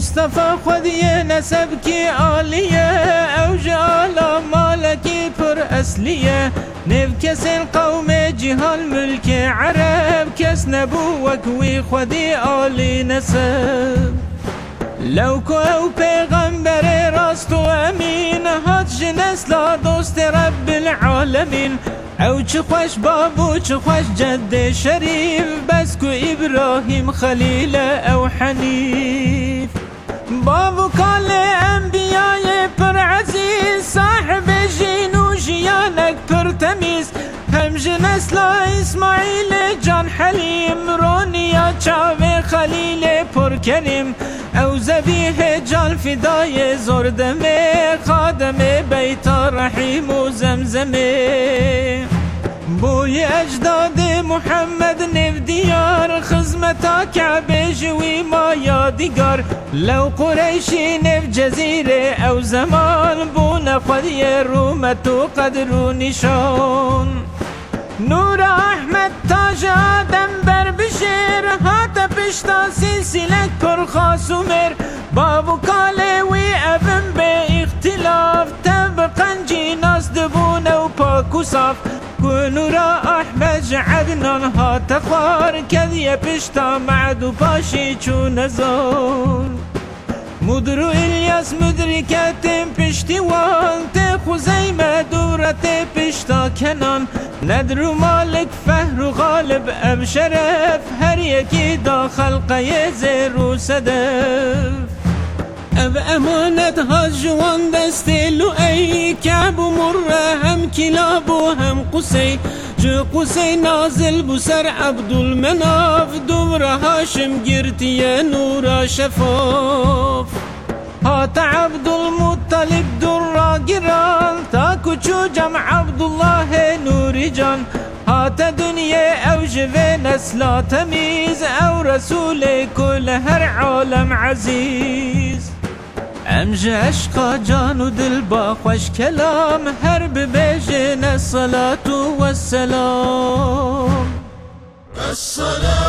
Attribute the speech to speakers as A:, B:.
A: مصطفى خذي نسبك عالية أوجعل مالك بر أسلية نفكس القوم جهال ملك عرب كس نبوك خذي عالي نسب. لو كو أو پیغمبر راست و امین هات جنس لا دوست رب العالمين أو چه خوش بابو چه خوش جد شریف بس کو ابراهیم خلیل أو حنیف. بابو کال انبیای پر عزیز صاحب جین و جیانک پر تمیز. هم جنسل اسماعیل جان حلیم رونیا چاوه خلیل پر کریم. او زبیه جان فدای زردمه خادم بیت رحیم و زمزمه. بوی اجداد محمد نف دیار خزمتا کعبه جوی ما یادگار لو قریشی نف جزیره او زمان بو نخودی رومت و قدر نشان. نور احمد تاج آدم بر بشیر هات پشتا سلسلک پر خاص و کاله وی ابن به اختلاف طبقا جیناس دبون و پاک و صاف. نورا خوار کذی پشتا معدو پاشی چون زور مدرو الیاس مدرکت پشتیوان ته خزیمه دورت پشتا کنان. ندرو مالک فهر و غالب ام شرف. هر یکی دا خلقه زیر و او امانت ها جوان دستی ای کعب و مره هم کلاب و هم قسی جو قوسي نازل بسر عبد المناف دور هاشم قرتي نورا شفاف. هات عبد المطلب درا قرال تاكو جمع عبد الله نوري جان. هات دنيا أو جفينس نسلا تميز أو رسولي كل هر عالم عزيز امج عشقا جان و دل با خوش کلام هر ببیجن الصلاة والسلام
B: الصلاة